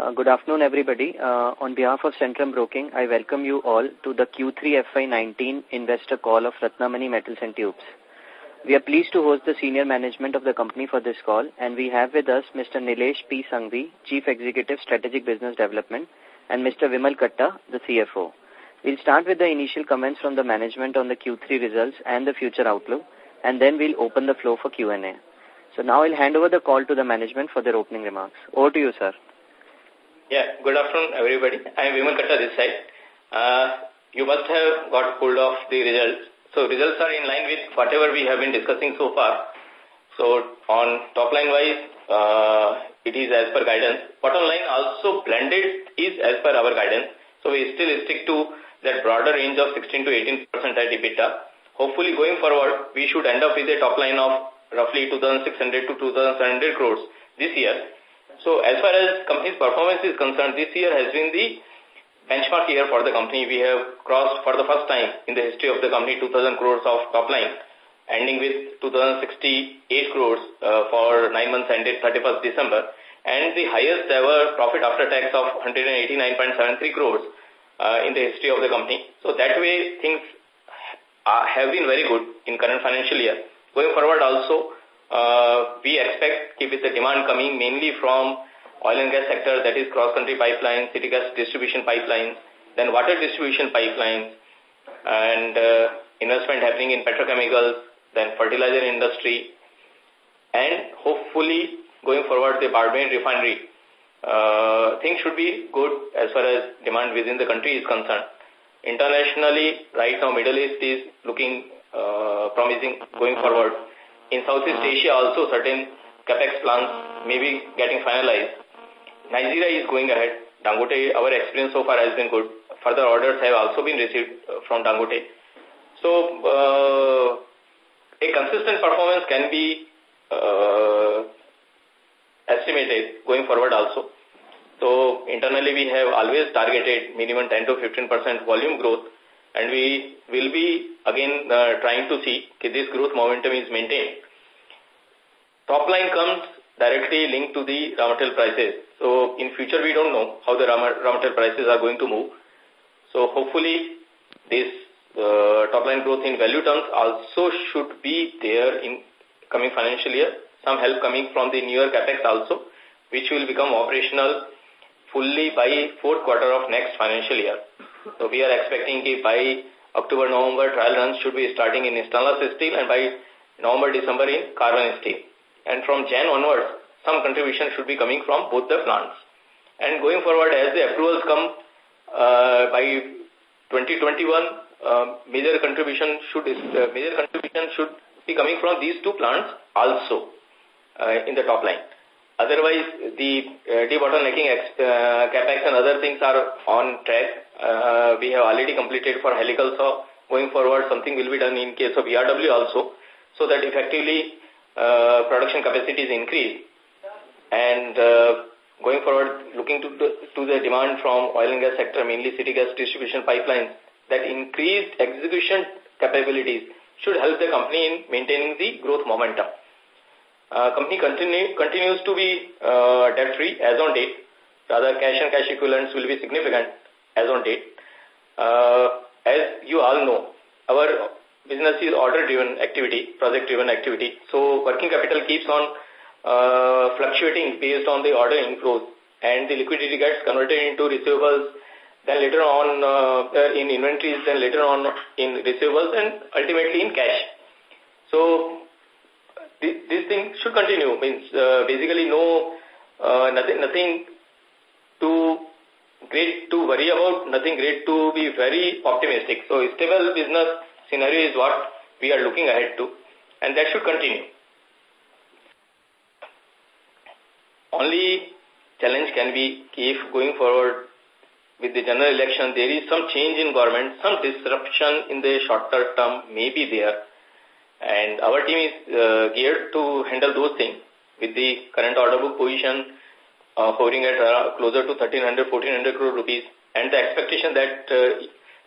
Uh, good afternoon, everybody. Uh, on behalf of Centrum Broking, I welcome you all to the Q3 FY19 investor call of Ratnamani Metals and Tubes. We are pleased to host the senior management of the company for this call, and we have with us Mr. Nilesh P. Sanghvi, Chief Executive Strategic Business Development, and Mr. Vimal Katta, the CFO. We'll start with the initial comments from the management on the Q3 results and the future outlook, and then we'll open the floor for Q&A. So now I'll hand over the call to the management for their opening remarks. Over to you, sir. Yeah, good afternoon, everybody. I am Vimal Katta this side. Uh, you must have got hold of the results. So results are in line with whatever we have been discussing so far. So on top line wise, uh, it is as per guidance. Bottom line also blended is as per our guidance. So we still stick to that broader range of 16 to 18 percent at EBITDA. Hopefully going forward, we should end up with a top line of roughly 2,600 to 2,700 crores this year. So as far as company's performance is concerned, this year has been the benchmark year for the company. We have crossed for the first time in the history of the company 2,000 crores of top line, ending with 2,068 crores uh, for nine months ended 31st December, and the highest ever profit after tax of 189.73 crores uh, in the history of the company. So that way things uh, have been very good in current financial year. Going forward also, uh, we expect with the demand coming mainly from oil and gas sector, that is cross-country pipelines, city gas distribution pipelines, then water distribution pipelines, and uh, investment happening in petrochemicals, then fertilizer industry, and hopefully going forward the Barmer refinery. Uh, things should be good as far as demand within the country is concerned. Internationally, right now Middle East is looking uh, promising going forward. In Southeast Asia also certain capex plans may be getting finalized. Nigeria is going ahead. Dangote, our experience so far has been good. Further orders have also been received uh, from Dangote. So, uh, a consistent performance can be uh, estimated going forward also. So, internally we have always targeted minimum 10 to 15% volume growth and we will be again uh, trying to see if this growth momentum is maintained. Top line comes directly linked to the raw material prices. So in future we don't know how the raw material prices are going to move. So hopefully this uh, top line growth in value terms also should be there in coming financial year. Some help coming from the newer capex also, which will become operational fully by fourth quarter of next financial year. So we are expecting that by October, November, trial runs should be starting in stainless steel and by November, December in carbon steel. And from Jan onwards, some contribution should be coming from both the plants. And going forward, as the approvals come uh, by 2021, uh, major contribution should uh, major contribution should be coming from these two plants also uh, in the top line. Otherwise, the uh, debottlenecking uh, capex and other things are on track uh, we have already completed for helical saw. Going forward, something will be done in case of ERW also, so that effectively uh, production capacity is increased. And uh, going forward, looking to, to the demand from oil and gas sector, mainly city gas distribution pipelines, that increased execution capabilities should help the company in maintaining the growth momentum. Uh, company continue, continues to be uh, debt-free as on date. Rather, cash and cash equivalents will be significant as on date. Uh, as you all know, our business is order-driven activity, project-driven activity. So working capital keeps on uh, fluctuating based on the order inflows and the liquidity gets converted into receivables, then later on uh, in inventories, then later on in receivables and ultimately in cash. So this, this thing should continue. Means uh, basically no uh, nothing nothing to great to worry about, nothing great to be very optimistic. So stable business scenario is what we are looking ahead to and that should continue. Only challenge can be if going forward with the general election there is some change in government, some disruption in the shorter term may be there and our team is uh, geared to handle those things with the current order book position uh, hovering at uh, closer to 1300, 1400 crore rupees and the expectation that uh,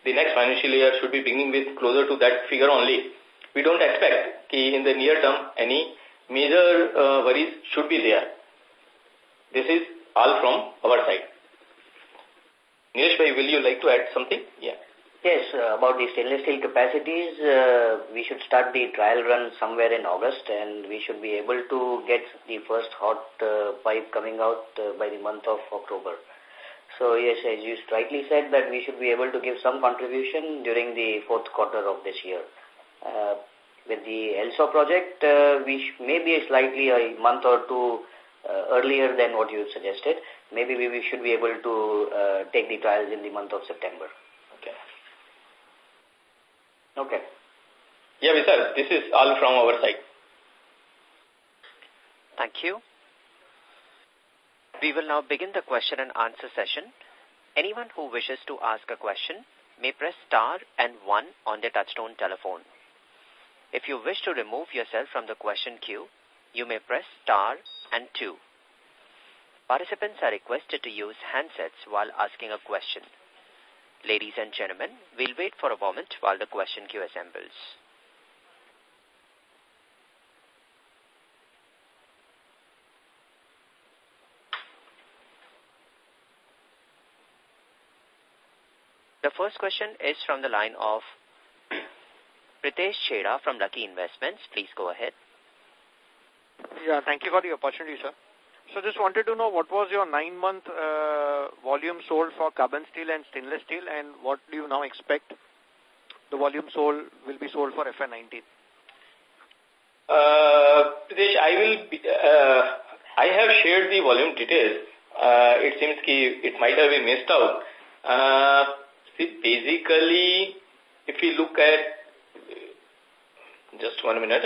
the next financial year should be beginning with closer to that figure only. We don't expect ki in the near term any major uh, worries should be there. This is all from our side. Nilesh will you like to add something? Yeah. Yes, uh, about the stainless steel capacities, uh, we should start the trial run somewhere in August and we should be able to get the first hot uh, pipe coming out uh, by the month of October. So yes, as you rightly said that we should be able to give some contribution during the fourth quarter of this year. Uh, with the LSAW project, uh, we may be slightly a month or two earlier than what you suggested. Maybe we, should be able to take the trials in the month of September. Okay. Yeah, sir. This is all from our side. Thank you. We will now begin the question and answer session. Anyone who wishes to ask a question may press star and one on their touchtone telephone. If you wish to remove yourself from the question queue, you may press star and two. Participants are requested to use handsets while asking a question. Ladies and gentlemen, we'll wait for a moment while the question queue assembles. The first question is from the line of Pritesh Chheda from Lucky Investments. Please go ahead. Yeah, thank you for the opportunity, sir. So just wanted to know what was your nine-month uh, volume sold for carbon steel and stainless steel and what do you now expect the volume sold will be sold for FY19? Uh, I will be, uh, I have shared the volume details. Uh, it seems ki it might have been missed out. Uh, see, basically, if we look at, just one minute.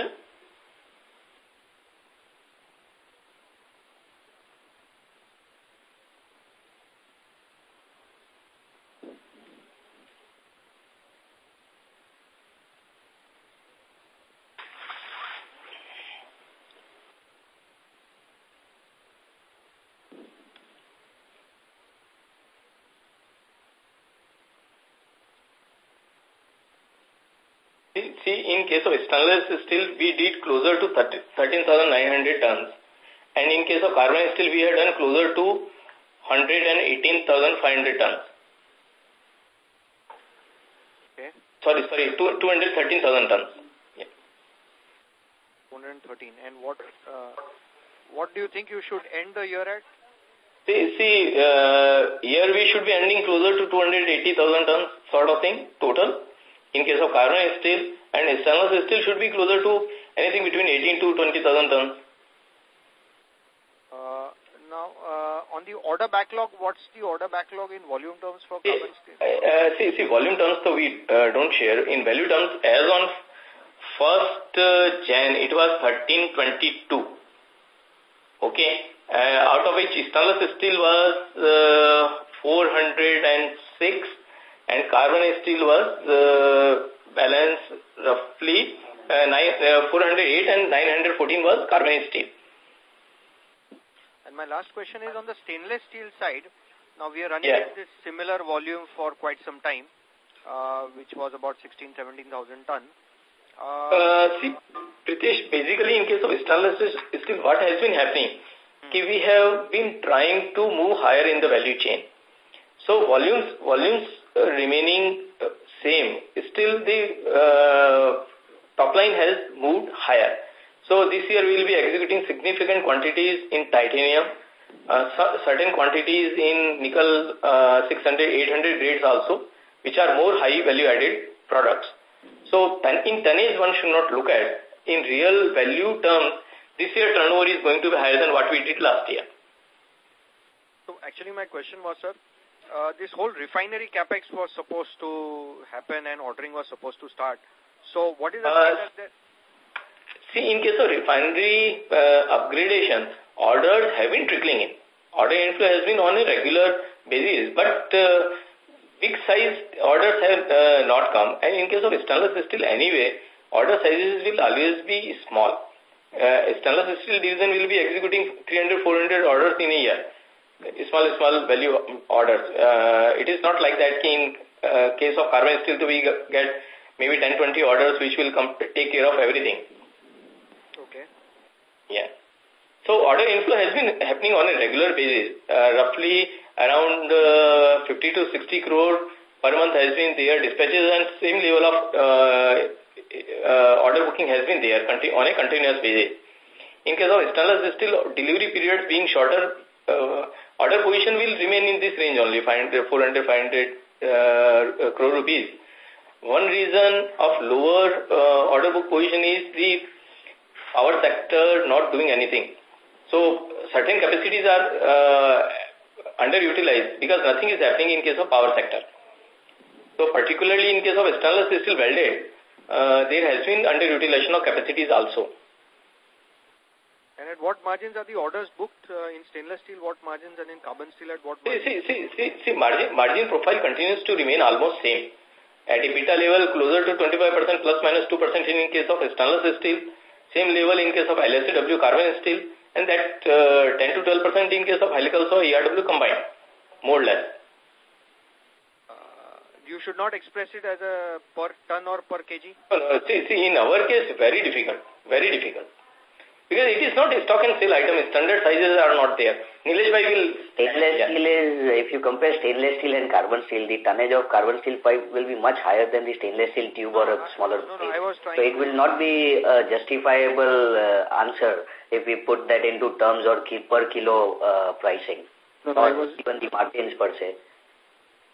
See, in case of stainless steel, we did closer to 13,900 tons. And in case of carbon steel, we had done closer to 118,500 tons. Okay. Sorry, sorry, 213,000 tons. Yeah. 113. And what, uh, what do you think you should end the year at? See, see uh, here we should be ending closer to 280,000 tons sort of thing, total. In case of carbon steel, and stainless steel should be closer to anything between 18 to 20,000 tons. Uh, now, uh, on the order backlog, what's the order backlog in volume terms for carbon steel? Uh, see, see, volume terms so we uh, don't share. In value terms, as on 1st uh, Jan, it was 1322. Okay. Uh, out of which stainless steel was uh, 406 and carbon steel was uh, balance roughly uh, nine, uh, 408 and 914 was carbon steel. And my last question is on the stainless steel side. Now we are running yeah. this similar volume for quite some time, uh, which was about 16, 17,000 ton. Uh, uh, see, Pritesh, basically in case of stainless steel, what has been happening? Hmm. we have been trying to move higher in the value chain. So volumes, volumes remaining uh, same, still the uh, top line has moved higher. So this year we will be executing significant quantities in titanium, uh, certain quantities in nickel uh, 600, 800 grades also, which are more high value added products. So in tonnage one should not look at. In real value terms, this year turnover is going to be higher than what we did last year. So actually my question was, sir, uh, this whole refinery capex was supposed to happen and ordering was supposed to start. So what is the uh, there? See, in case of refinery uh, upgradation, orders have been trickling in. Order inflow has been on a regular basis, but uh, big size orders have uh, not come. And in case of stainless steel anyway, order sizes will always be small. Uh, stainless steel division will be executing 300, 400 orders in a year small, small value orders. Uh, it is not like that in uh, case of carbon steel, we get maybe 10, 20 orders which will come take care of everything. Okay. Yeah. So order inflow has been happening on a regular basis. Uh, roughly around uh, 50 to 60 crore per month has been there. Dispatches and same level of uh, uh, order booking has been there on a continuous basis. In case of stainless steel, delivery periods being shorter, uh, order position will remain in this range only, 500, 400, 500 uh, crore rupees. One reason of lower uh, order book position is the power sector not doing anything. So certain capacities are uh, underutilized because nothing is happening in case of power sector. So particularly in case of stainless steel welded, uh, there has been underutilization of capacities also. And at what margins are the orders booked uh, in stainless steel? What margins and in carbon steel at what margins? See, see, see, see margin, margin profile continues to remain almost same. At EBITDA level, closer to 25% plus minus 2% in case of stainless steel, same level in case of LSAW carbon steel, and that uh, 10 to 12% in case of helical saw ERW combined, more or less. Uh, you should not express it as a per ton or per kg? No, no, see, see, in our case, very difficult, very difficult. Because it is not a stock and sale item. Standard sizes are not there. Nilesh Bhai will... Stainless yeah. steel is, if you compare stainless steel and carbon steel, the tonnage of carbon steel pipe will be much higher than the stainless steel tube or a smaller no, no, I was So it will not be a justifiable uh, answer if we put that into terms or per kilo uh, pricing. No, no, or was, even the margins per se.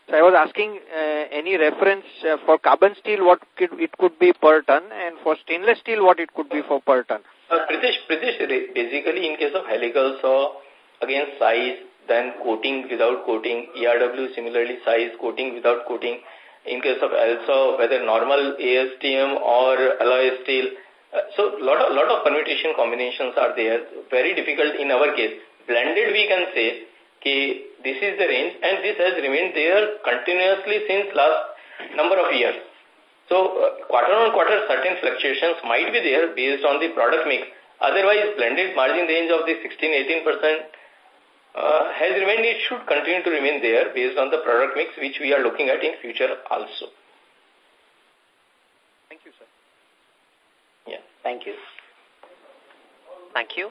So I was asking uh, any reference uh, for carbon steel, what could, it could be per ton, and for stainless steel, what it could be for per ton. Uh, Pritesh, basically in case of helical saw, again size, then coating without coating, ERW similarly size, coating without coating. In case of also whether normal ASTM or alloy steel. Uh, so lot of, lot of permutation combinations are there. Very difficult in our case. Blended we can say, okay, this is the range and this has remained there continuously since last number of years. So uh, quarter on quarter certain fluctuations might be there based on the product mix. Otherwise blended margin range of the 16-18% uh, has remained, it should continue to remain there based on the product mix which we are looking at in future also. Thank you, sir. Yeah. Thank you. Thank you.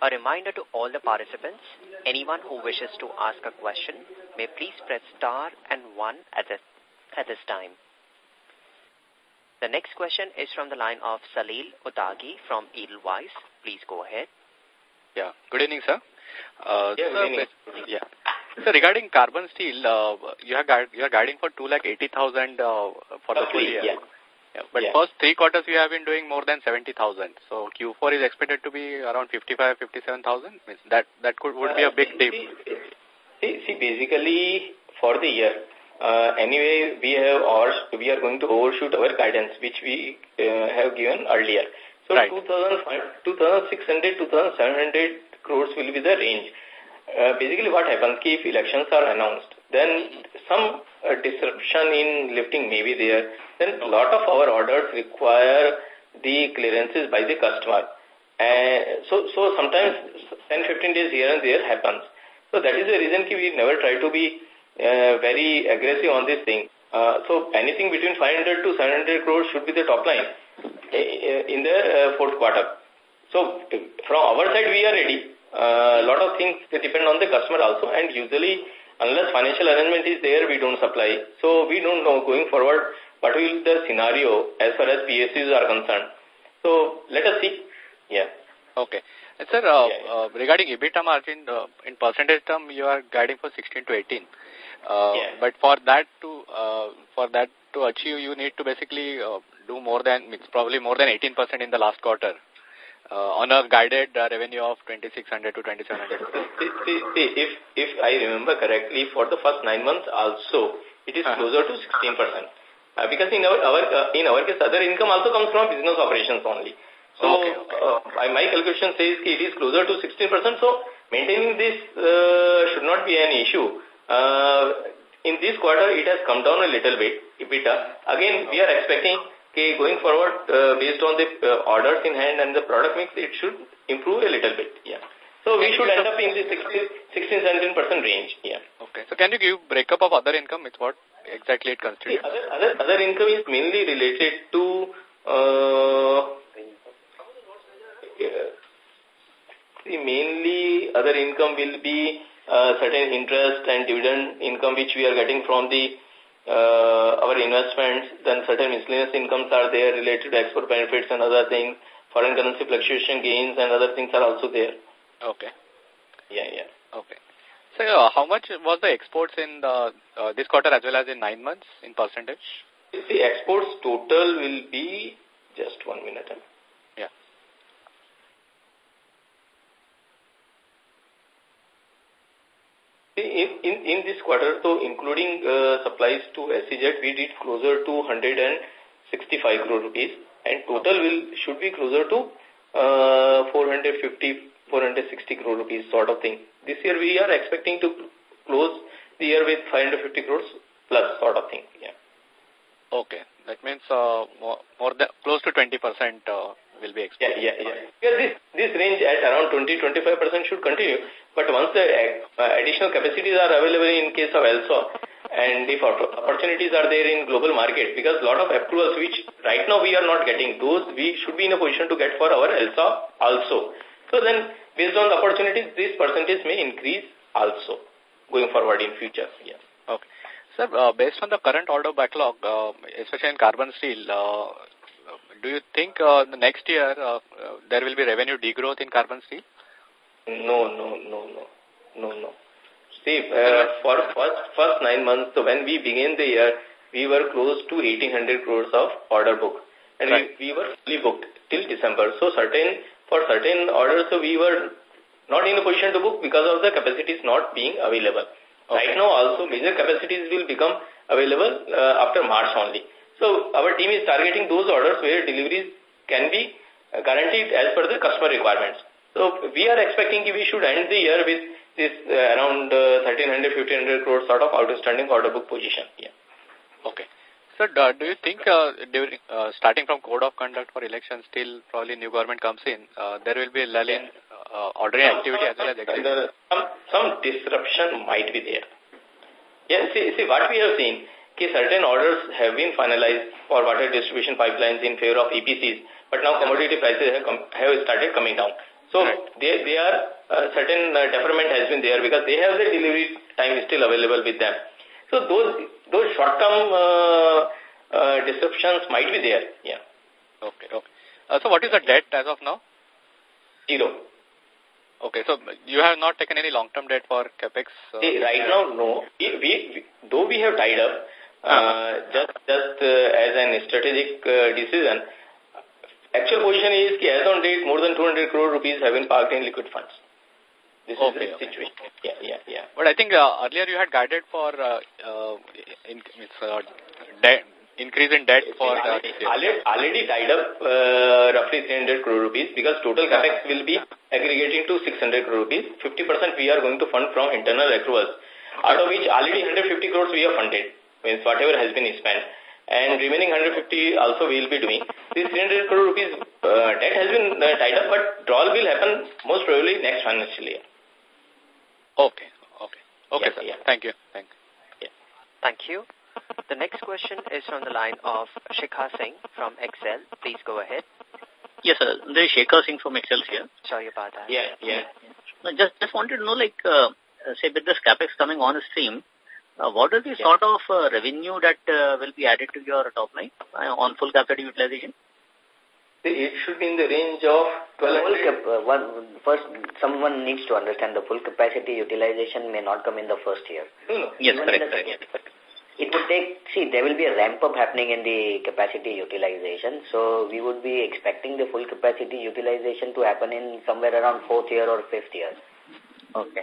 A reminder to all the participants, anyone who wishes to ask a question may please press star and one at this, at this time. The next question is from the line of Salil Utagi from Edelweiss. Please go ahead. Yeah. Good evening, sir. Uh, yeah, good evening. Yeah. So regarding carbon steel, uh, you are you are guiding for two lakh eighty thousand uh, for the full year. Yeah. yeah. But yeah. first three quarters you have been doing more than seventy thousand. So Q4 is expected to be around fifty five, fifty seven thousand. Means that that could would be a big dip. See, see, basically for the year, uh, anyway, we have ours, we are going to overshoot our guidance, which we uh, have given earlier. So right. 2,600, 2,700 crores will be the range. Uh, basically what happens if elections are announced, then some uh, disruption in lifting may be there. Then a lot of our orders require the clearances by the customer. Uh, so, so sometimes 10, 15 days here and there happens. So that is the reason we never try to be uh, very aggressive on this thing. Uh, so anything between 500 to 700 crores should be the top line uh, in the uh, fourth quarter. So from our side, we are ready. A uh, lot of things depend on the customer also, and usually, unless financial arrangement is there, we don't supply. So we don't know going forward what will be the scenario as far as PSUs are concerned. So let us see. Yeah. Okay. And sir, uh, yeah, yeah. Uh, regarding EBITDA margin, uh, in percentage term, you are guiding for 16 to 18. Uh, yeah. But for that to uh, for that to achieve, you need to basically uh, do more than it's probably more than 18 percent in the last quarter. Uh, on a guided uh, revenue of 2600 to 2700. See, see, see, if if I remember correctly, for the first nine months also, it is -huh. closer to 16 percent. Uh, because in our, our uh, in our case, other income also comes from business operations only. So okay, okay. Uh, my calculation says it is closer to 16 percent. So maintaining this uh, should not be an issue. Uh, in this quarter, it has come down a little bit, EBITDA. Again, we are expecting, okay, going forward, uh, based on the uh, orders in hand and the product mix, it should improve a little bit. Yeah. So we should end up in the 16-17% range. Yeah. Okay. So can you give breakup of other income? It's what exactly it constitutes? Other, other, other income is mainly related to uh, See, mainly other income will be uh, certain interest and dividend income which we are getting from the uh, our investments. Then certain miscellaneous incomes are there related to export benefits and other things. Foreign currency fluctuation gains and other things are also there. Okay. Yeah, yeah. Okay. So, uh, how much was the exports in the, uh, this quarter as well as in nine months in percentage? The exports total will be just one minute. In, in, this quarter, so including uh, supplies to SEZ, we did closer to 165 crore rupees and total will should be closer to uh, 450, 460 crore rupees sort of thing. This year we are expecting to close the year with 550 crores plus sort of thing. Yeah. Okay. That means uh, more, more than, close to 20% uh, will be exported. Yeah, yeah, yeah. yeah this, this range at around 20-25% should continue. But once the uh, additional capacities are available in case of LSAW and if opportunities are there in global market, because a lot of approvals which right now we are not getting, those we should be in a position to get for our LSAW also. So then, based on the opportunities, this percentage may increase also going forward in future. Yeah. Okay. Sir, uh, based on the current order backlog, uh, especially in carbon steel, uh, do you think uh, the next year uh, uh, there will be revenue degrowth in carbon steel? No, no, no, no, no, no. See, uh, for first, first nine months, so when we began the year, we were close to 1800 crores of order book. And right. we, we were fully booked till December. So certain, for certain orders, so we were not in a position to book because of the capacities not being available. Okay. Right now also major capacities will become available uh, after March only. So our team is targeting those orders where deliveries can be uh, guaranteed as per the customer requirements. So we are expecting we should end the year with this uh, around uh, 1300, 1500 crores sort of outstanding order book position. Yeah. Okay. So uh, do you think uh, during, uh, starting from code of conduct for elections till probably new government comes in, uh, there will be a lull in uh, ordering activity as well as execution? Some, some disruption might be there. Yeah, see, see what we have seen Okay, certain orders have been finalized for water distribution pipelines in favor of EPCs, but now commodity prices have, have started coming down. So right. they, they are, uh, certain uh, deferment has been there because they have the delivery time still available with them. So those, those short-term uh, uh, disruptions might be there. Yeah. Okay, okay. Uh, so what is the debt as of now? Zero. Okay, so you have not taken any long-term debt for CAPEX? Uh, See, right now, no. We, we, though we have tied up, just just uh, as an strategic uh, decision, actual position is that as on date more than 200 crore rupees have been parked in liquid funds. This okay, is the situation. Yeah, yeah, yeah. But I think uh, earlier you had guided for uh, uh, in, uh, debt, increase in debt for uh, already, already tied up uh, roughly 300 crore rupees because total capex will be aggregating to 600 crore rupees. 50% we are going to fund from internal accruals, out of which already 150 crores we have funded means whatever has been spent. And remaining 150 also we will be doing. This 300 crore rupees uh, debt has been uh, tied up, but drawal will happen most probably next financial year. Okay, okay. Okay, sir. Yeah. Thank you. Thank you. Yeah. Thank you. The next question is from the line of Shikha Singh from Excel. Please go ahead. Yes, sir. There is Shikha Singh from Excel here. Sorry about that. Yeah, yeah. Just, just wanted to know, like, uh, say, with this capex coming on stream, uh, what is the yeah. sort of uh, revenue that uh, will be added to your top line uh, on full capacity utilization? It should be in the range of 1200. Uh, one, first, someone needs to understand the full capacity utilization may not come in the first year. No, no. Yes, correct, correct. It would take, see, there will be a ramp up happening in the capacity utilization. So we would be expecting the full capacity utilization to happen in somewhere around fourth year or fifth year. Okay.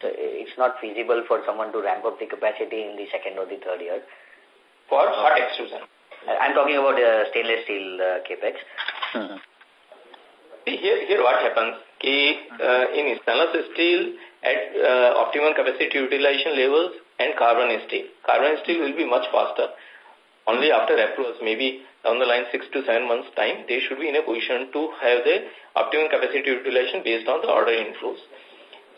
So it's not feasible for someone to ramp up the capacity in the second or the third year. For hot extrusion? I'm talking about uh, stainless steel uh, capex. Mm -hmm. Here, here what happens, uh, in stainless steel at uh, optimum capacity utilization levels and carbon steel. Carbon steel will be much faster. Only after approvals, maybe down the line six to seven months time, they should be in a position to have the optimum capacity utilization based on the order inflows.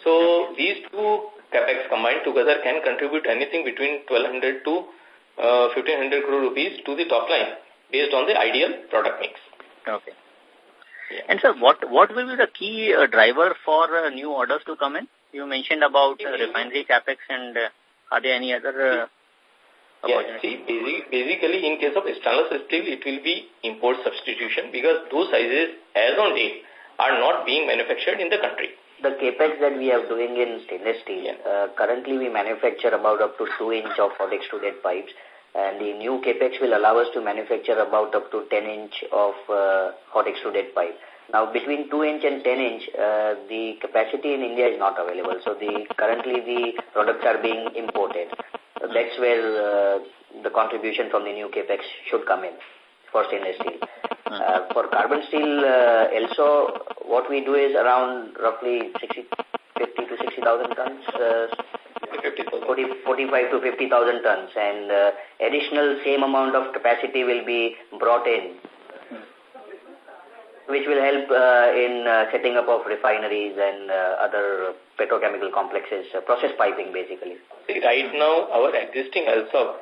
So these two capex combined together can contribute anything between 1200 to uh, 1500 crore rupees to the top line based on the ideal product mix. Okay. And sir, what what will be the key uh, driver for uh, new orders to come in? You mentioned about uh, refinery capex, and uh, are there any other? Uh, yeah, see, basic, basically in case of stainless steel, it will be import substitution because those sizes, as on date, are not being manufactured in the country. The capex that we are doing in stainless steel, yeah. uh, currently we manufacture about up to 2 inch of hot extruded pipes and the new capex will allow us to manufacture about up to 10 inch of uh, hot extruded pipe. Now, between 2 inch and 10 inch, uh, the capacity in India is not available. So, the currently the products are being imported. So that's where uh, the contribution from the new capex should come in for stainless steel. Uh, for carbon steel, uh, also what we do is around roughly 60, 50 to 60,000 tons. Uh, 40, 45 to 50,000 tons and uh, additional same amount of capacity will be brought in which will help uh, in uh, setting up of refineries and uh, other petrochemical complexes, uh, process piping basically. Right now our existing LSAW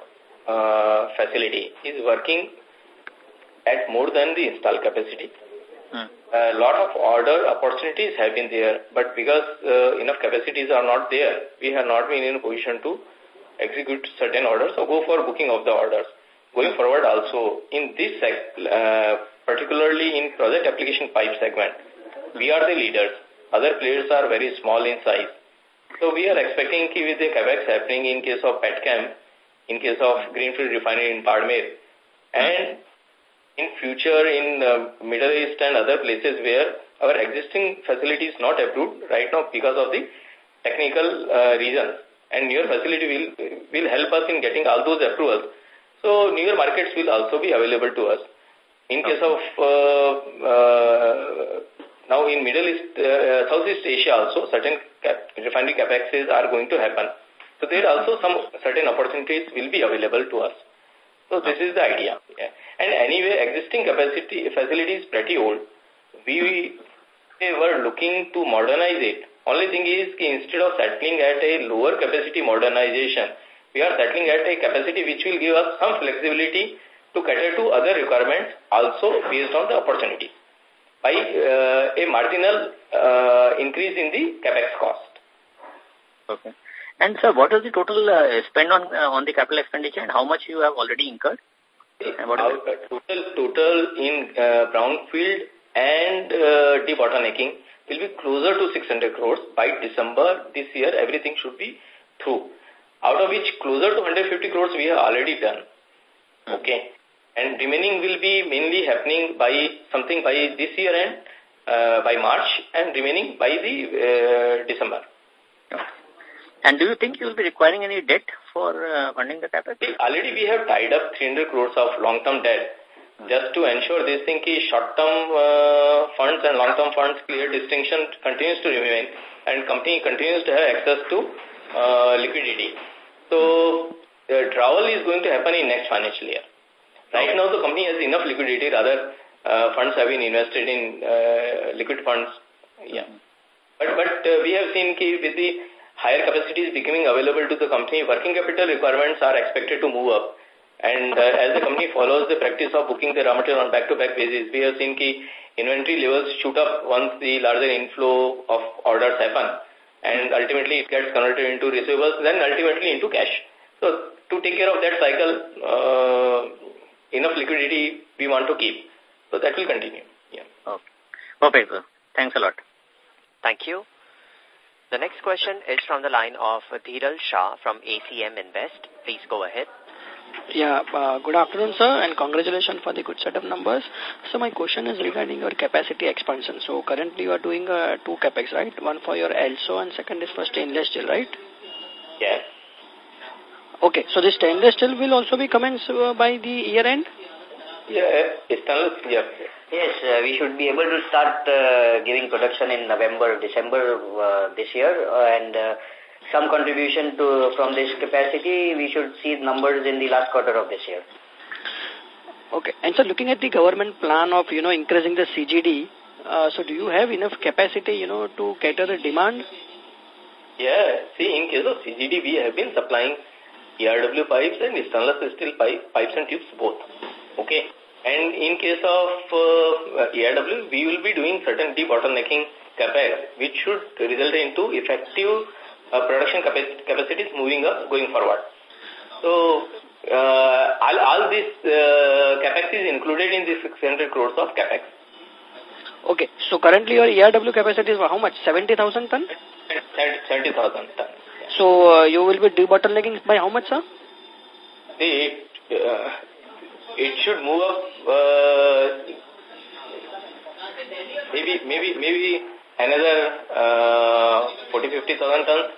uh, facility is working at more than the install capacity. Hmm. A lot of order opportunities have been there, but because uh, enough capacities are not there, we have not been in a position to execute certain orders or go for booking of the orders. Going forward also, in this uh, particularly in project application pipe segment, we are the leaders. Other players are very small in size. So we are expecting with the capex happening in case of Petchem, in case of Greenfield Refinery in Barmer, and in future in Middle East and other places where our existing facility is not approved right now because of the technical uh, reasons. And newer facility will, will help us in getting all those approvals. So newer markets will also be available to us. In case of uh, uh, now in Middle East, uh, Southeast Asia also, certain cap refinery capexes are going to happen. So there also some certain opportunities will be available to us. So this is the idea. Yeah. And anyway, existing capacity facility is pretty old. We, we were looking to modernize it. Only thing is, instead of settling at a lower capacity modernization, we are settling at a capacity which will give us some flexibility to cater to other requirements also based on the opportunity by uh, a marginal uh, increase in the capex cost. Okay. And sir, what is the total uh, spend on uh, on the capital expenditure and how much you have already incurred? Our total total in uh, brownfield and uh, debottlenecking will be closer to 600 crores by December this year. Everything should be through. Out of which closer to 150 crores we have already done. Okay. And remaining will be mainly happening by something by this year and uh, by March and remaining by the uh, December. And do you think you will be requiring any debt for uh, funding the capex? Already we have tied up 300 crores of long-term debt just to ensure this thing short-term uh, funds and long-term funds clear distinction continues to remain and company continues to have access to uh, liquidity. So, the drawal is going to happen in next financial year. Right now, the company has enough liquidity. Other uh, funds have been invested in uh, liquid funds. Yeah. But, but uh, we have seen ki with the higher capacity is becoming available to the company, working capital requirements are expected to move up. And uh, as the company follows the practice of booking the raw material on back-to-back -back basis, we have seen key inventory levels shoot up once the larger inflow of orders happen. And ultimately it gets converted into receivables, then ultimately into cash. So to take care of that cycle, uh, enough liquidity we want to keep. So that will continue. Yeah. Okay. Okay, sir. Thanks a lot. Thank you. The next question is from the line of Dhiral Shah from ACM Invest. Please go ahead. Yeah, uh, good afternoon, sir, and congratulations for the good set of numbers. So my question is regarding your capacity expansion. So currently you are doing uh, two capex, right? One for your LSAW and second is for stainless steel, right? Yes. Okay, so the stainless steel will also be commenced uh, by the year end? Yeah, stainless, yeah. Yes, uh, we should be able to start uh, giving production in November, December uh, this year uh, and uh, some contribution to from this capacity, we should see numbers in the last quarter of this year. Okay. And so looking at the government plan of, you know, increasing the CGD, uh, so do you have enough capacity, you know, to cater the demand? Yeah. See, in case of CGD, we have been supplying ERW pipes and stainless steel pipe, pipes and tubes both. Okay. And in case of uh, ERW, we will be doing certain debottlenecking capex, which should result into effective uh, production capacities moving up going forward. So, uh, all, all this uh, capex is included in this 600 crores of capex. Okay, so currently your ERW capacity is how much? 70,000 ton? 70,000 ton. So uh, you will be debottlenecking by how much, sir? The, uh, it should move up uh, maybe maybe maybe another uh, 40 50,000 tons.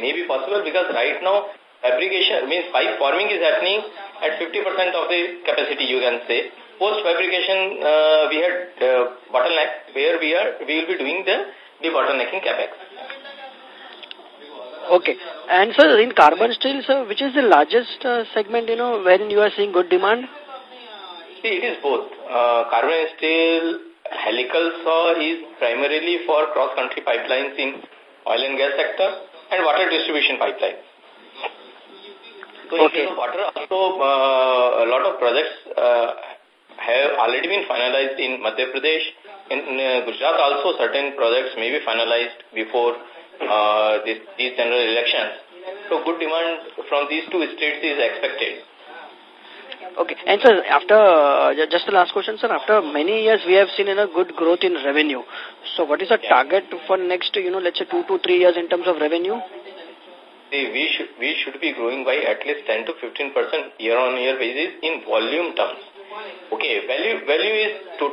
May be possible because right now fabrication means pipe forming is happening at 50% of the capacity you can say. Post fabrication uh, we had uh, bottleneck where we are we will be doing the debottlenecking capex Okay. And sir, in carbon steel, sir, which is the largest uh, segment, you know, wherein you are seeing good demand? See, it is both. Uh, carbon steel, helical saw is primarily for cross-country pipelines in oil and gas sector and water distribution pipelines. So okay. in water also uh, a lot of projects uh, have already been finalized in Madhya Pradesh. In uh, Gujarat also certain projects may be finalized before uh, this, these general elections. So good demand from these two states is expected. Okay. And sir, after, uh, just the last question, sir, after many years we have seen in a good growth in revenue. So what is the yeah. target for next, you know, let's say two to three years in terms of revenue? See, we should, we should be growing by at least 10 to 15% year on year basis in volume terms. Okay, value, value is to,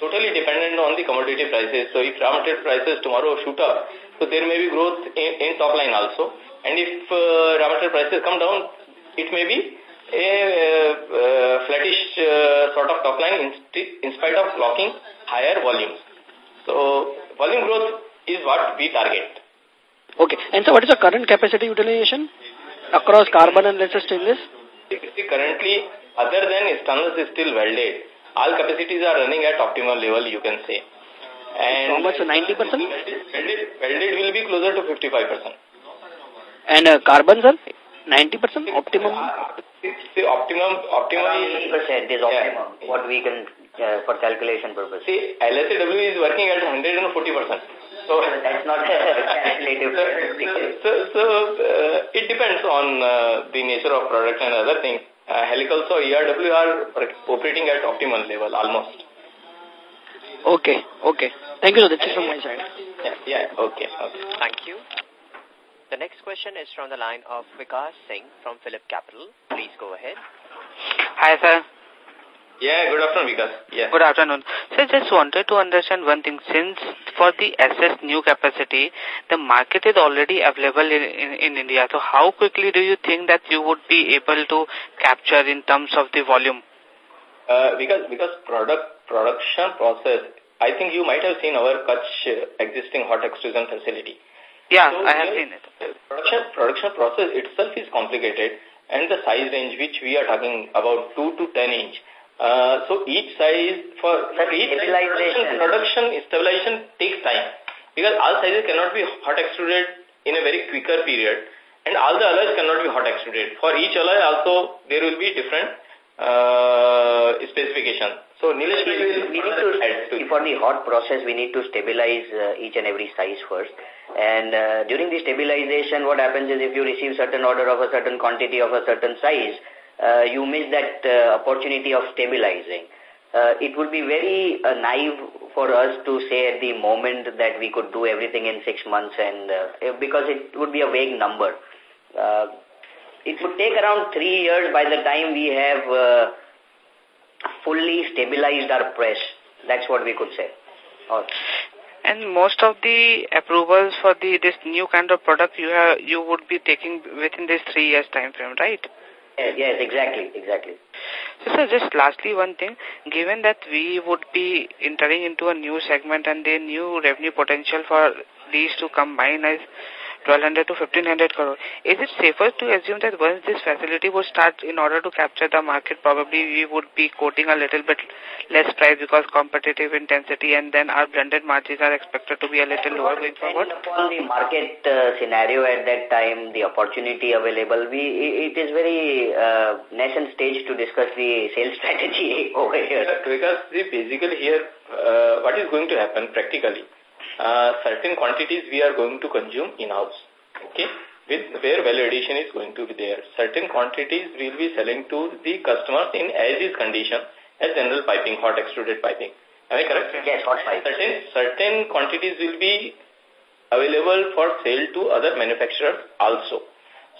totally dependent on the commodity prices. So if raw material prices tomorrow shoot up, so there may be growth in, in top line also. And if uh, raw material prices come down, it may be a uh, flattish uh, sort of top line in, in spite of locking higher volumes. So volume growth is what we target. Okay. And so what is the current capacity utilization across carbon and let's say stainless? Currently, other than stainless is still welded, all capacities are running at optimal level, you can say. And how much, 90%? Welded, welded will be closer to 55%. And uh, carbon, sir? 90% optimum? The optimum, optimum is 80% is optimum, yeah. what we can, uh, for calculation purpose. See, LSAW is working at 140%. So that's not calculative. so, so uh, it depends on uh, the nature of product and other things. Uh, helical so ERW are operating at optimal level almost. Okay, okay. Thank you, sir. That's it from my side. Yeah, yeah, okay, okay. Thank you. The next question is from the line of Vikas Singh from Philip Capital. Please go ahead. Hi, sir. Yeah, good afternoon, Vikas. Yeah. Good afternoon. So, just wanted to understand one thing. Since for the SS new capacity, the market is already available in, in, in India. So, how quickly do you think that you would be able to capture in terms of the volume? Uh, because because product production process, I think you might have seen our Kutch existing hot extrusion facility. Yeah, so I have seen it. Production production process itself is complicated, and the size range which we are talking about two to ten inch. Uh, so each size for, for each production, production stabilization takes time because all sizes cannot be hot extruded in a very quicker period and all the alloys cannot be hot extruded. For each alloy also there will be different uh, specification. So, Nilesh, we, we need to, for the hot process, we need to stabilize uh, each and every size first. And uh, during the stabilization, what happens is if you receive certain order of a certain quantity of a certain size, uh, you miss that uh, opportunity of stabilizing. Uh, it would be very uh, naive for us to say at the moment that we could do everything in six months and uh, because it would be a vague number. Uh, it would take around three years by the time we have uh, fully stabilized our press. That's what we could say. And most of the approvals for the this new kind of product you have you would be taking within this three years time frame, right? Yes, exactly, exactly. So, sir, just lastly one thing, given that we would be entering into a new segment and the new revenue potential for these to combine as 1200 to 1500 crore. Is it safer to assume that once this facility would start in order to capture the market, probably we would be quoting a little bit less price because competitive intensity and then our blended margins are expected to be a little lower going forward? Upon the market uh, scenario at that time, the opportunity available, we it is very uh, nascent stage to discuss the sales strategy over here. Because basically here, uh, what is going to happen practically? Uh, certain quantities we are going to consume in-house, okay, with where validation is going to be there. Certain quantities we will be selling to the customers in as-is condition as general piping, hot extruded piping. Am I correct? Yes, hot piping. Certain, certain quantities will be available for sale to other manufacturers also.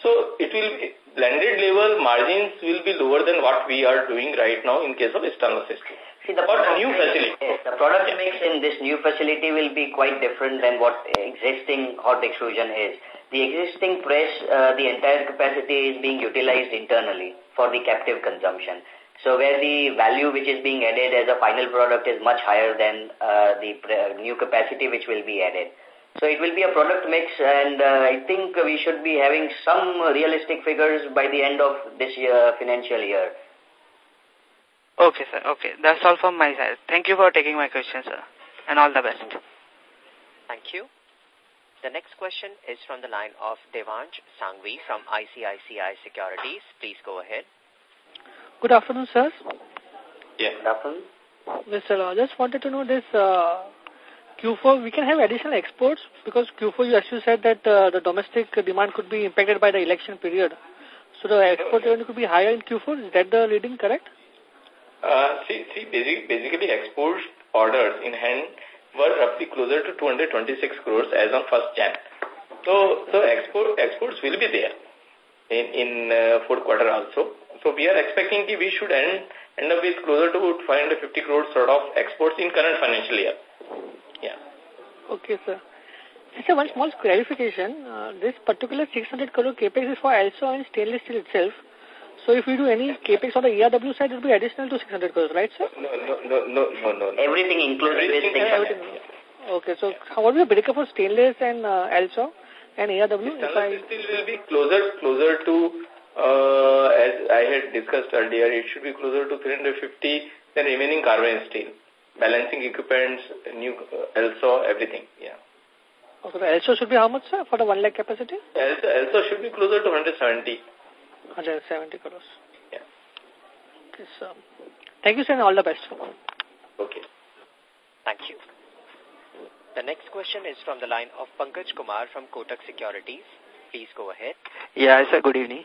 So it will be, blended level margins will be lower than what we are doing right now in case of stainless steel. See, the product, new facility. Yes, the product yeah. mix in this new facility will be quite different than what existing hot extrusion is. The existing press, uh, the entire capacity is being utilized internally for the captive consumption. So where the value which is being added as a final product is much higher than uh, the new capacity which will be added. So it will be a product mix and uh, I think we should be having some realistic figures by the end of this year, financial year. Okay, sir. Okay. That's all from my side. Thank you for taking my question, sir. And all the best. Thank you. The next question is from the line of Devansh Sanghvi from ICICI Securities. Please go ahead. Good afternoon, sir. Yeah. Good afternoon. Mr. I just wanted to know this uh, Q4, we can have additional exports because Q4, you actually said that uh, the domestic demand could be impacted by the election period. So the export revenue could be higher in Q4. Is that the reading correct? Uh, see, see basic, basically export orders in hand were roughly closer to 226 crores as on 1st Jan. So, so export, exports will be there in, in uh, fourth quarter also. So we are expecting that we should end, end up with closer to 550 crores sort of exports in current financial year. Yeah. Okay, sir. Just one small clarification. Uh, this particular 600 crore capex is for LSAW and stainless steel itself. So if we do any capex on the ERW side, it will be additional to 600 crores, right, sir? No, no, no, no, no. no. Everything included Everything with everything. Okay, so how would be the breakup for stainless and uh, LSAW and ERW? Stainless steel will be closer, closer to, uh, as I had discussed earlier, it should be closer to 350 than remaining carbon steel. Balancing equipments, new uh, LSAW, everything, yeah. Okay, the LSAW should be how much, sir, for the 1 lakh capacity? LSAW, LSAW should be closer to 170. 170 crores. Yeah. Okay, so thank you, sir, and all the best. Okay. Thank you. The next question is from the line of Pankaj Kumar from Kotak Securities. Please go ahead. Yeah, sir, good evening.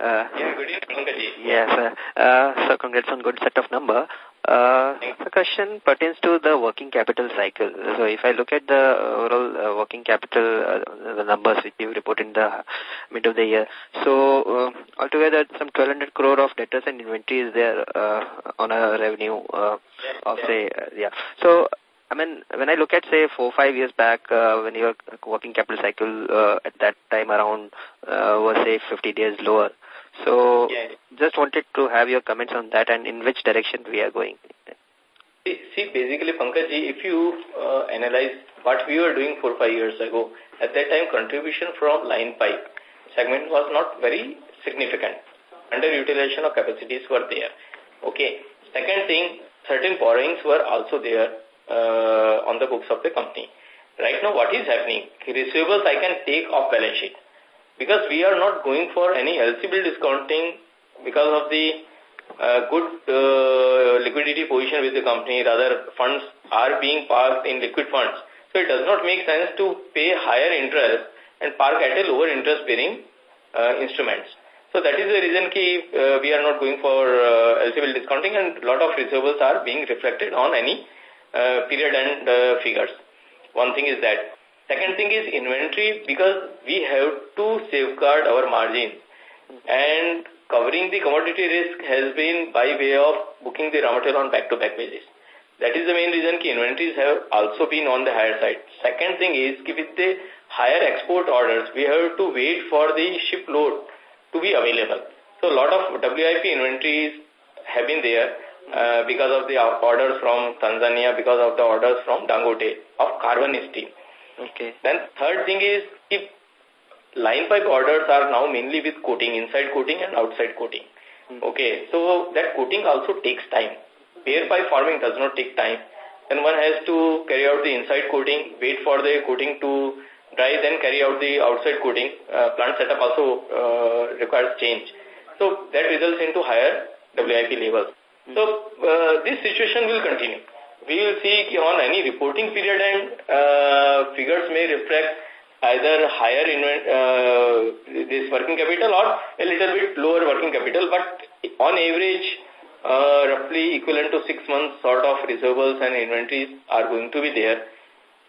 Uh, yeah, good evening, Pankaj. Yes, sir. Uh, so congrats on good set of number. Uh, the question pertains to the working capital cycle. So if I look at the overall uh, working capital, uh, the numbers which you report in the mid of the year, so uh, altogether some 1200 crore of debtors and inventory is there uh, on a revenue uh, of say, uh, yeah. So I mean, when I look at, say, four, five years back, uh, when your working capital cycle uh, at that time around uh, was, say, 50 days lower. So, yeah. just wanted to have your comments on that and in which direction we are going. See, see basically, Pankajji, if you uh, analyze what we were doing four, five years ago, at that time, contribution from line pipe segment was not very significant. Underutilization of capacities were there. Okay. Second thing, certain borrowings were also there uh, on the books of the company. Right now, what is happening? Receivables I can take off balance sheet. Because we are not going for any LC discounting because of the uh, good uh, liquidity position with the company. Rather, funds are being parked in liquid funds. So it does not make sense to pay higher interest and park at a lower interest bearing uh, instruments. So that is the reason ki, uh, we are not going for uh, discounting and a lot of receivables are being reflected on any uh, period and uh, figures. One thing is that. Second thing is inventory because we have to safeguard our margin and covering the commodity risk has been by way of booking the raw material on back-to-back -back basis. That is the main reason ki inventories have also been on the higher side. Second thing is ki with the higher export orders, we have to wait for the ship load to be available. So a lot of WIP inventories have been there uh, because of the orders from Tanzania, because of the orders from Dangote of carbon steel. Okay. Then third thing is if line pipe orders are now mainly with coating, inside coating and outside coating. Mm. Okay, so that coating also takes time. Bare pipe forming does not take time. Then one has to carry out the inside coating, wait for the coating to dry, then carry out the outside coating. Uh, plant setup also uh, requires change. So that results into higher WIP levels. Mm. So uh, this situation will continue. We will see on any reporting period and uh, figures may reflect either higher uh, this working capital or a little bit lower working capital, but on average, uh, roughly equivalent to six months sort of receivables and inventories are going to be there.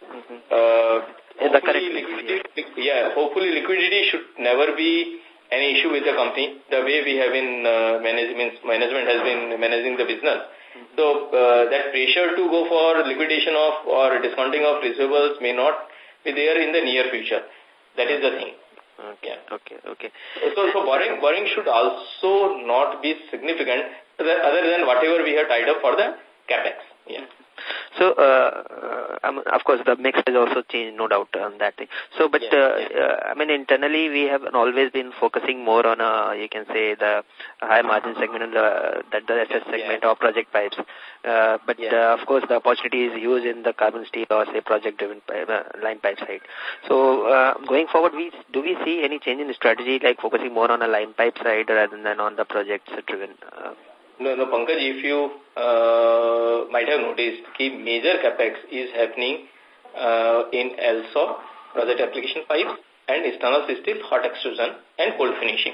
Mm -hmm. uh, hopefully, liquidity, yeah, hopefully liquidity should never be any issue with the company. The way we have been uh, management management has been managing the business. Mm -hmm. So uh, that pressure to go for liquidation of or discounting of receivables may not be there in the near future. That is the thing. Okay, okay, okay. So, so borrowing, borrowing should also not be significant other than whatever we have tied up for the capex. Yeah. So, uh, um, of course, the mix has also changed, no doubt on that thing. So, but, yeah, uh, yeah. Uh, I mean, internally, we have always been focusing more on, uh, you can say, the high margin segment and the, that the SS segment yeah. or project pipes. Uh, but, uh, of course, the opportunity is huge in the carbon steel or, say, project-driven uh, line pipe side. So, uh, going forward, we do we see any change in the strategy, like focusing more on a line pipe side rather than on the projects-driven uh, no, no, Pankaj, if you uh, might have noticed, key major capex is happening uh, in LSAW, project application pipes, and stainless steel hot extrusion and cold finishing.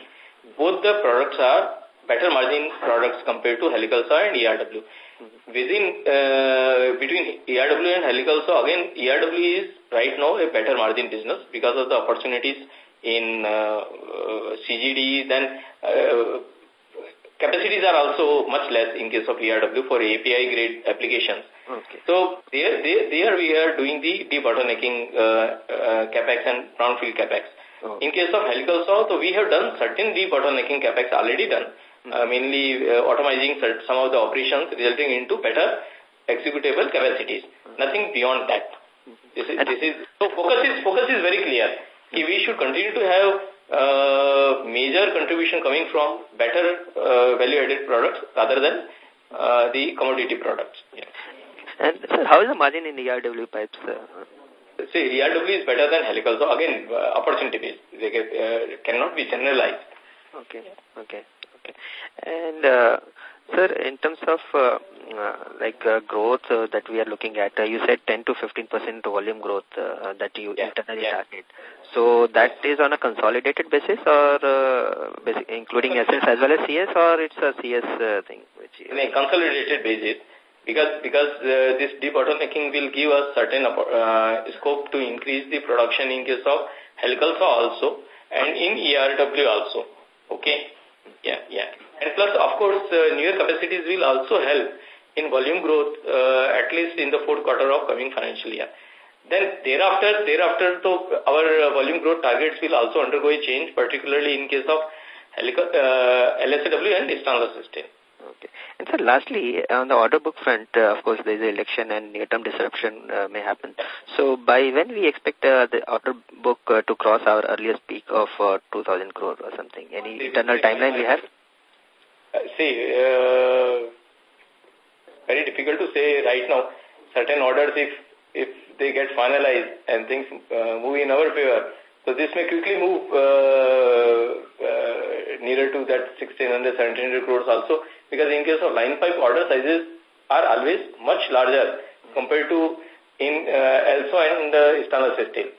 Both the products are better margin products compared to helical saw and ERW. Within, uh, between ERW and helical saw, again, ERW is right now a better margin business because of the opportunities in uh, CGD, then uh, capacities are also much less in case of ERW for API grade applications. Okay. So there, there, there we are doing the debottlenecking uh, uh, capex and brownfield capex. Oh. In case of helical saw, so we have done certain debottlenecking capex already done, mm. uh, mainly uh, automizing some of the operations resulting into better executable capacities. Mm. Nothing beyond that. This is, this is, so focus is, focus is very clear. We should continue to have uh, major contribution coming from better uh, value-added products rather than uh, the commodity products. Yeah. And sir, how is the margin in ERW pipes? Uh? See, ERW is better than helical. So again, uh, opportunity based. They get, uh, cannot be generalized. Okay, okay, okay. And uh, sir, in terms of uh, uh, like uh, growth uh, that we are looking at, uh, you said 10 to 15 percent volume growth uh, that you yeah, internally yeah. target. So that is on a consolidated basis or uh, basic, including SS as well as CS or it's a CS uh, thing? Which is a consolidated basis because because uh, this debottlenecking will give us certain uh, scope to increase the production in case of helical also and in ERW also. Okay. Yeah, yeah. And plus, of course, uh, newer capacities will also help in volume growth, uh, at least in the fourth quarter of coming financial year. Then thereafter, thereafter, so our volume growth targets will also undergo a change, particularly in case of uh, LSAW and stainless system. Okay. And sir, lastly, on the order book front, uh, of course, there is an election and near-term disruption uh, may happen. So by when we expect uh, the order book uh, to cross our earliest peak of uh, 2,000 crore or something? Any internal timeline we have? See, uh, very difficult to say right now. Certain orders, if if they get finalized and things uh, move in our favor, so this may quickly move uh, uh, nearer to that 1600, 1700 crores also, because in case of line pipe order sizes are always much larger compared to in uh, LSAW and uh, stainless steel.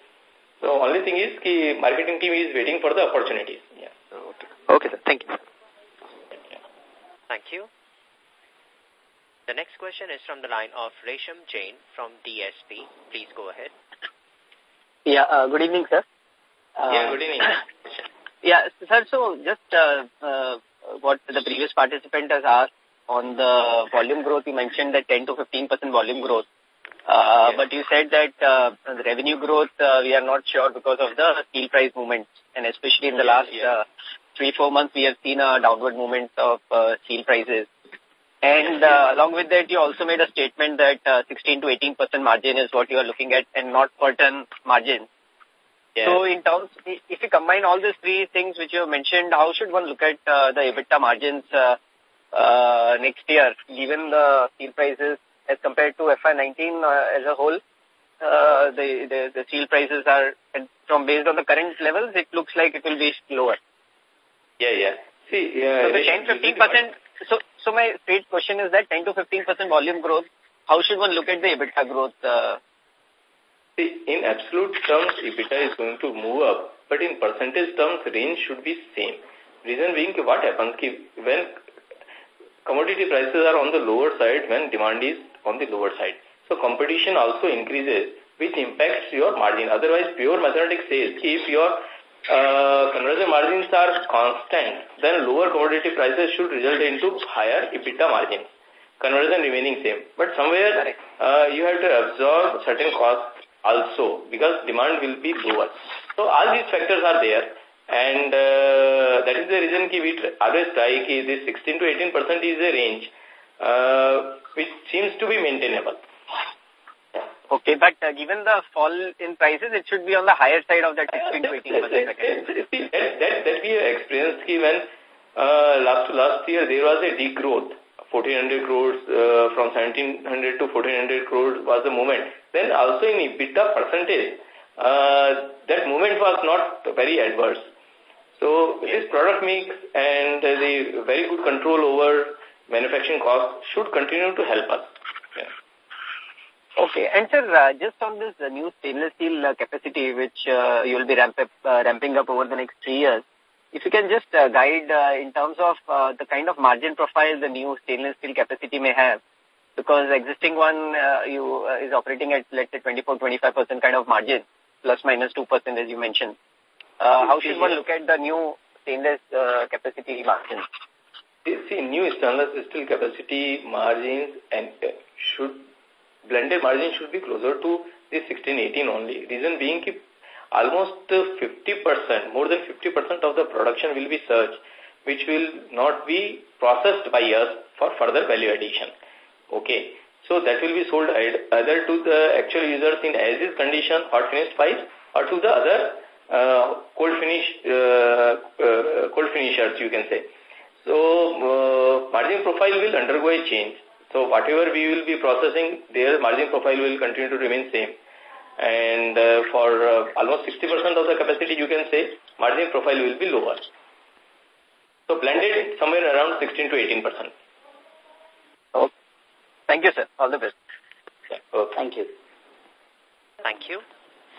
So only thing is, the marketing team is waiting for the opportunities. Yeah. Okay. Okay, sir. Thank you. Thank you. The next question is from the line of Resham Jain from DSP. Please go ahead. Yeah, uh, good evening, sir. Uh, yeah, good evening. yeah, sir, so just uh, uh, what the previous participant has asked on the volume growth, you mentioned that 10 to 15% volume growth. Uh, But you said that uh, the revenue growth, uh, we are not sure because of the steel price movement. And especially in the last uh, three, four months, we have seen a downward movement of uh, steel prices. And uh, along with that, you also made a statement that uh, 16 to 18 percent margin is what you are looking at and not per ton margin. So in terms, if you combine all these three things which you have mentioned, how should one look at uh, the EBITDA margins uh, uh, next year, given the steel prices as compared to FY19 uh, as a whole? Uh, the, the, the steel prices are, from based on the current levels, it looks like it will be lower. Yeah, yeah. See, yeah. So the 10-15%, so, so my straight question is that 10 to 15% volume growth, how should one look at the EBITDA growth uh, See, in absolute terms, EBITDA is going to move up, but in percentage terms, range should be same. Reason being, what happens when commodity prices are on the lower side, when demand is on the lower side. So competition also increases, which impacts your margin. Otherwise, pure mathematics says if your uh, conversion margins are constant, then lower commodity prices should result into higher EBITDA margins. Conversion remaining same. But somewhere uh, you have to absorb certain costs also because demand will be lower. So all these factors are there and uh, that is the reason ki we always try ki this 16 to 18 percent is a range uh, which seems to be maintainable. Okay, but uh, given the fall in prices, it should be on the higher side of that 16 to 18 percent. That, that, that we have experienced when uh, last last year there was a degrowth 1400 crores uh, from 1700 to 1400 crores was the moment. Then also in EBITDA percentage, uh, that movement was not very adverse. So this product mix and the very good control over manufacturing costs should continue to help us. Okay. And sir, uh, just on this uh, new stainless steel uh, capacity which uh, you will be ramp up, uh, ramping up over the next three years, if you can just uh, guide uh, in terms of uh, the kind of margin profile the new stainless steel capacity may have, because existing one uh, you uh, is operating at let's say 24-25% kind of margin, plus minus 2% as you mentioned. Uh, how should one look at the new stainless uh, capacity margin? See, new stainless steel capacity margins and uh, should blended margin should be closer to the 16-18 only. Reason being almost 50%, more than 50% of the production will be such which will not be processed by us for further value addition. Okay. So that will be sold either to the actual users in as-is condition, hot finished pipes, or to the other uh, cold finish, uh, uh, cold finishers, you can say. So uh, margin profile will undergo a change. So whatever we will be processing, their margin profile will continue to remain same and uh, for uh, almost 60% of the capacity, you can say, margin profile will be lower. So blended somewhere around 16 to 18%. Oh, thank you, sir. All the best. Yeah. Okay. Thank you. Thank you.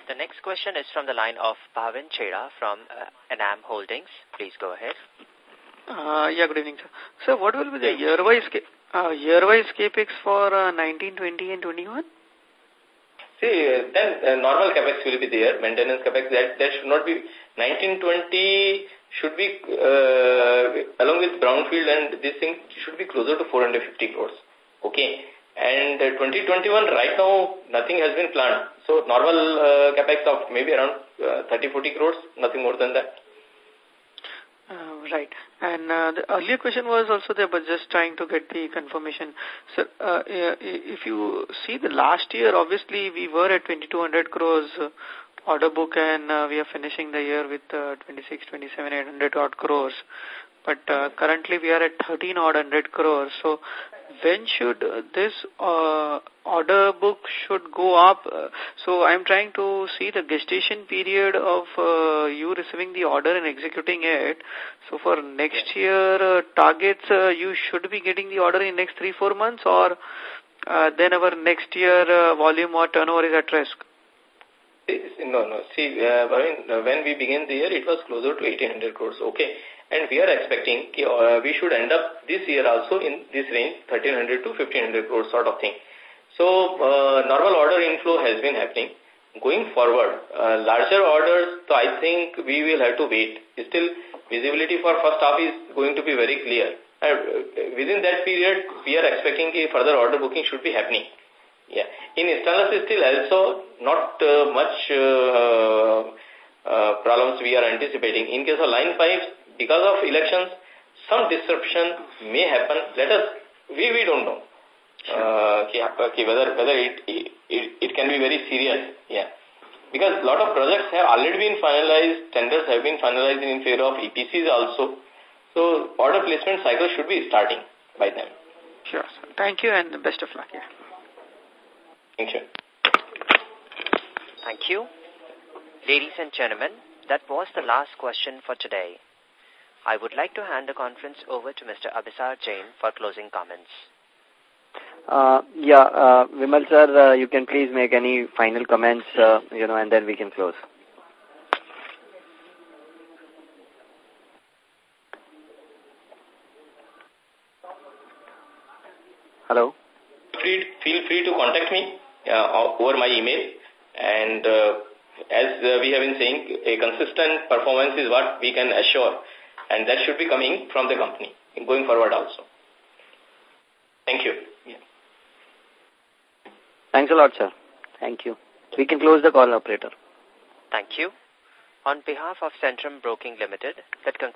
The next question is from the line of Bhavin Chheda from uh, Enam Holdings. Please go ahead. Uh, yeah, good evening, sir. So what will be the year-wise uh, year-wise capex for uh, 19, 20 and 21? See, then uh, normal capex will be there, maintenance capex, that, that should not be, 1920 should be, uh, along with brownfield and this thing should be closer to 450 crores. Okay. And uh, 2021, right now, nothing has been planned. So normal uh, capex of maybe around uh, 30-40 crores, nothing more than that. Right. And uh, the earlier question was also there, but just trying to get the confirmation. So, uh, if you see the last year, obviously we were at 2200 crores uh, order book and uh, we are finishing the year with uh, 26, 27, 800 odd crores. But uh, currently we are at 13 odd hundred crores. So when should this uh, order book should go up? Uh, so I'm trying to see the gestation period of uh, you receiving the order and executing it. So for next year uh, targets, uh, you should be getting the order in next three, four months or uh, then our next year uh, volume or turnover is at risk? No, no. See, uh, I mean, when we began the year, it was closer to 1800 crores. Okay. And we are expecting uh, we should end up this year also in this range, 1300 to 1500 crores sort of thing. So, uh, normal order inflow has been happening. Going forward, uh, larger orders, so I think we will have to wait. Still, visibility for first half is going to be very clear. Uh, within that period, we are expecting a further order booking should be happening. Yeah. In stainless steel also, not uh, much uh, uh, problems we are anticipating. In case of line pipes, because of elections, some disruption may happen. Let us, we, we don't know. Uh, whether whether it, it, it can be very serious. Yeah. because a lot of projects have already been finalized, tenders have been finalized in favor of EPCs also. So order placement cycle should be starting by then. Sure. Thank you and the best of luck. Yeah. Thank you. Thank you. Ladies and gentlemen, that was the last question for today. I would like to hand the conference over to Mr. Abhisar Jain for closing comments. Uh, yeah, uh, Vimal sir, uh, you can please make any final comments, uh, you know, and then we can close. Hello? Free, feel free to contact me uh, over my email and uh, as uh, we have been saying, a consistent performance is what we can assure and that should be coming from the company going forward also. Thank you. Thanks a lot, sir. Thank you. We can close the call, operator. Thank you. On behalf of Centrum Broking Limited, that concludes